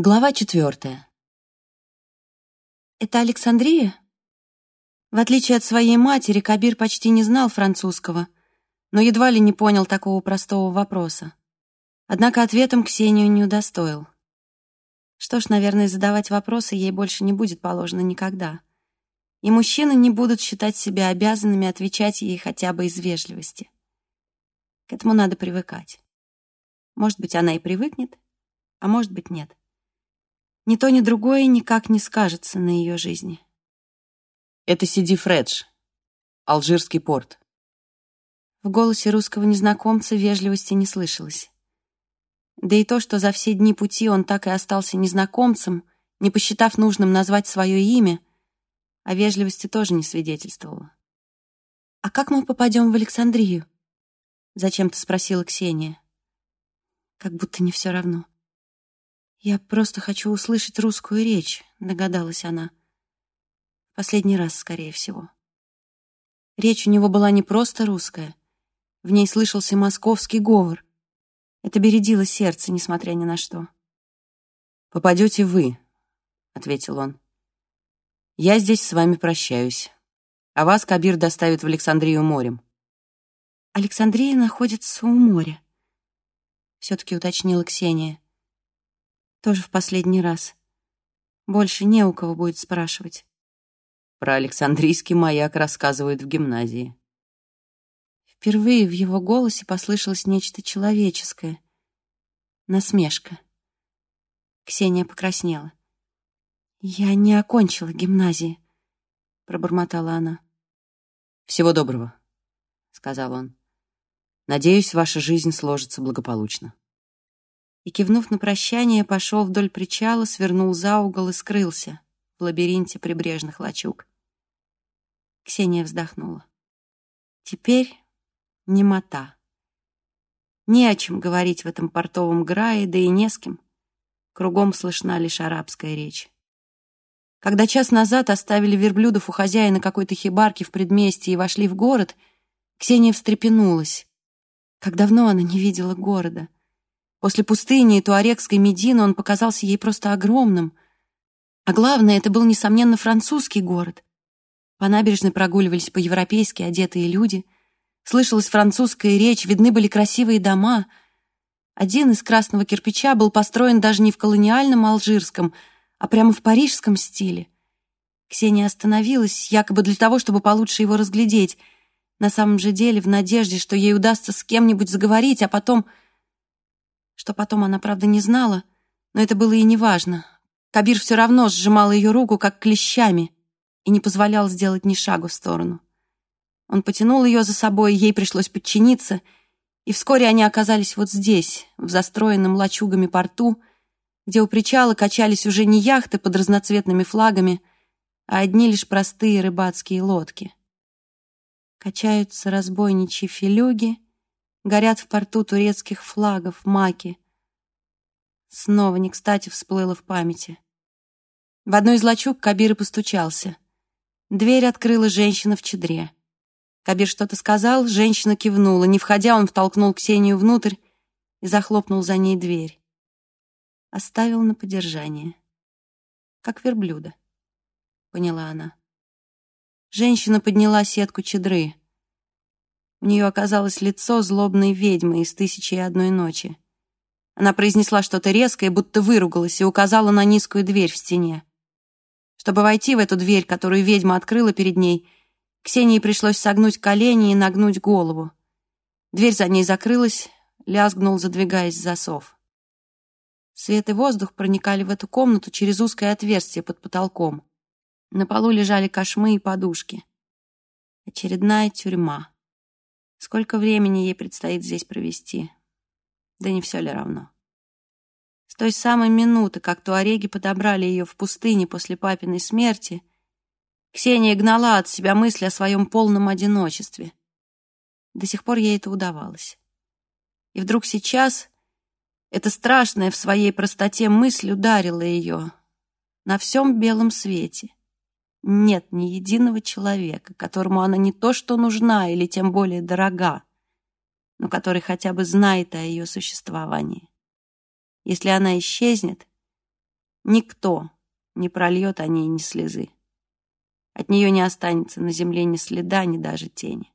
Глава четвертая. «Это Александрия?» В отличие от своей матери, Кабир почти не знал французского, но едва ли не понял такого простого вопроса. Однако ответом Ксению не удостоил. Что ж, наверное, задавать вопросы ей больше не будет положено никогда. И мужчины не будут считать себя обязанными отвечать ей хотя бы из вежливости. К этому надо привыкать. Может быть, она и привыкнет, а может быть, нет. Ни то, ни другое никак не скажется на ее жизни. Это Сиди Фредж, Алжирский порт. В голосе русского незнакомца вежливости не слышалось. Да и то, что за все дни пути он так и остался незнакомцем, не посчитав нужным назвать свое имя, о вежливости тоже не свидетельствовало. «А как мы попадем в Александрию?» — зачем-то спросила Ксения. Как будто не все равно. «Я просто хочу услышать русскую речь», — догадалась она. Последний раз, скорее всего. Речь у него была не просто русская. В ней слышался московский говор. Это бередило сердце, несмотря ни на что. «Попадете вы», — ответил он. «Я здесь с вами прощаюсь. А вас Кабир доставит в Александрию морем». «Александрия находится у моря», — все-таки уточнила Ксения. Тоже в последний раз. Больше не у кого будет спрашивать. Про Александрийский маяк рассказывают в гимназии. Впервые в его голосе послышалось нечто человеческое. Насмешка. Ксения покраснела. «Я не окончила гимназии», — пробормотала она. «Всего доброго», — сказал он. «Надеюсь, ваша жизнь сложится благополучно» и, кивнув на прощание, пошел вдоль причала, свернул за угол и скрылся в лабиринте прибрежных лачуг. Ксения вздохнула. Теперь немота. Не о чем говорить в этом портовом грае, да и не с кем. Кругом слышна лишь арабская речь. Когда час назад оставили верблюдов у хозяина какой-то хибарки в предместье и вошли в город, Ксения встрепенулась. Как давно она не видела города — После пустыни и туарегской Медины он показался ей просто огромным. А главное, это был, несомненно, французский город. По набережной прогуливались по-европейски одетые люди. Слышалась французская речь, видны были красивые дома. Один из красного кирпича был построен даже не в колониальном алжирском, а прямо в парижском стиле. Ксения остановилась, якобы для того, чтобы получше его разглядеть. На самом же деле, в надежде, что ей удастся с кем-нибудь заговорить, а потом что потом она, правда, не знала, но это было и неважно. Кабир все равно сжимал ее руку, как клещами, и не позволял сделать ни шагу в сторону. Он потянул ее за собой, ей пришлось подчиниться, и вскоре они оказались вот здесь, в застроенном лачугами порту, где у причала качались уже не яхты под разноцветными флагами, а одни лишь простые рыбацкие лодки. Качаются разбойничьи филюги — горят в порту турецких флагов маки. Снова не кстати всплыло в памяти. В одной из лачуг Кабир и постучался. Дверь открыла женщина в чедре. Кабир что-то сказал, женщина кивнула. Не входя, он втолкнул Ксению внутрь и захлопнул за ней дверь. Оставил на подержание. Как верблюда, поняла она. Женщина подняла сетку чедры. У нее оказалось лицо злобной ведьмы из «Тысячи и одной ночи». Она произнесла что-то резкое, будто выругалась, и указала на низкую дверь в стене. Чтобы войти в эту дверь, которую ведьма открыла перед ней, Ксении пришлось согнуть колени и нагнуть голову. Дверь за ней закрылась, лязгнул, задвигаясь засов. Свет и воздух проникали в эту комнату через узкое отверстие под потолком. На полу лежали кошмы и подушки. Очередная тюрьма. Сколько времени ей предстоит здесь провести? Да не все ли равно? С той самой минуты, как туареги подобрали ее в пустыне после папиной смерти, Ксения гнала от себя мысли о своем полном одиночестве. До сих пор ей это удавалось. И вдруг сейчас эта страшная в своей простоте мысль ударила ее на всем белом свете. Нет ни единого человека, которому она не то что нужна или тем более дорога, но который хотя бы знает о ее существовании. Если она исчезнет, Никто не прольет о ней ни слезы. От нее не останется на земле ни следа, ни даже тени.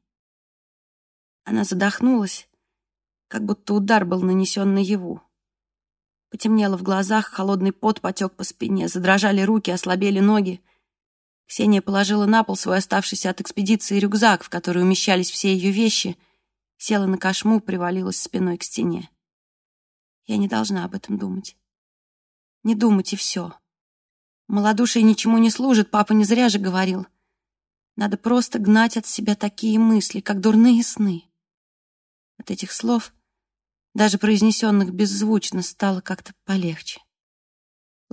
Она задохнулась, как будто удар был нанесен наяву. Потемнело в глазах, холодный пот потек по спине, задрожали руки, ослабели ноги. Ксения положила на пол свой оставшийся от экспедиции рюкзак, в который умещались все ее вещи, села на кошму, привалилась спиной к стене. Я не должна об этом думать. Не думать и все. Молодушие ничему не служит, папа не зря же говорил. Надо просто гнать от себя такие мысли, как дурные сны. От этих слов, даже произнесенных беззвучно, стало как-то полегче.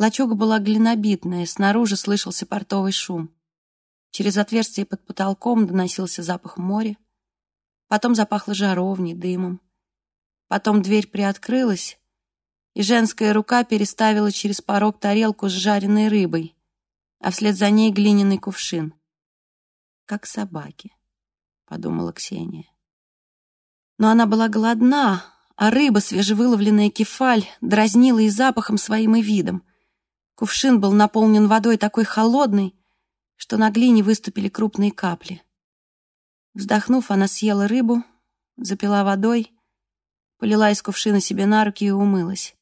Лачуга была глинобитная, снаружи слышался портовый шум. Через отверстие под потолком доносился запах моря. Потом запахло жаровней, дымом. Потом дверь приоткрылась, и женская рука переставила через порог тарелку с жареной рыбой, а вслед за ней глиняный кувшин. «Как собаки», — подумала Ксения. Но она была голодна, а рыба, свежевыловленная кефаль, дразнила и запахом своим, и видом. Кувшин был наполнен водой такой холодной, что на глине выступили крупные капли. Вздохнув, она съела рыбу, запила водой, полила из кувшина себе на руки и умылась.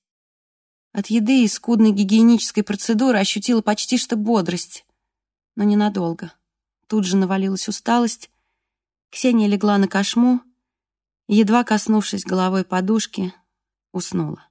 От еды и скудной гигиенической процедуры ощутила почти что бодрость, но ненадолго. Тут же навалилась усталость. Ксения легла на кошму едва коснувшись головой подушки, уснула.